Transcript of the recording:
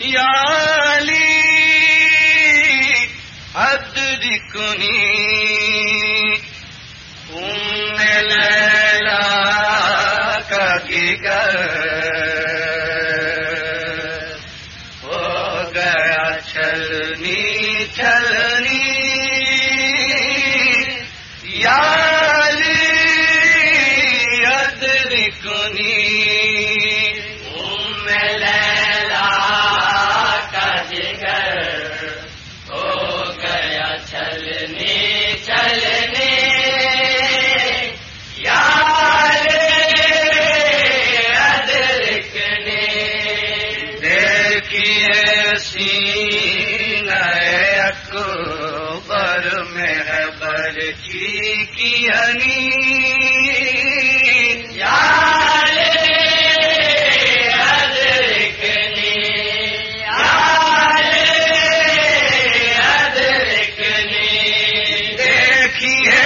یالی ادرکنی ام لیلا کا گر ہو گیا چلنی چلنی۔ یالی ادرکنی ام دیکھیے سین اکبر میں بر کی کی ہنی یار ادرکنے دیکھیے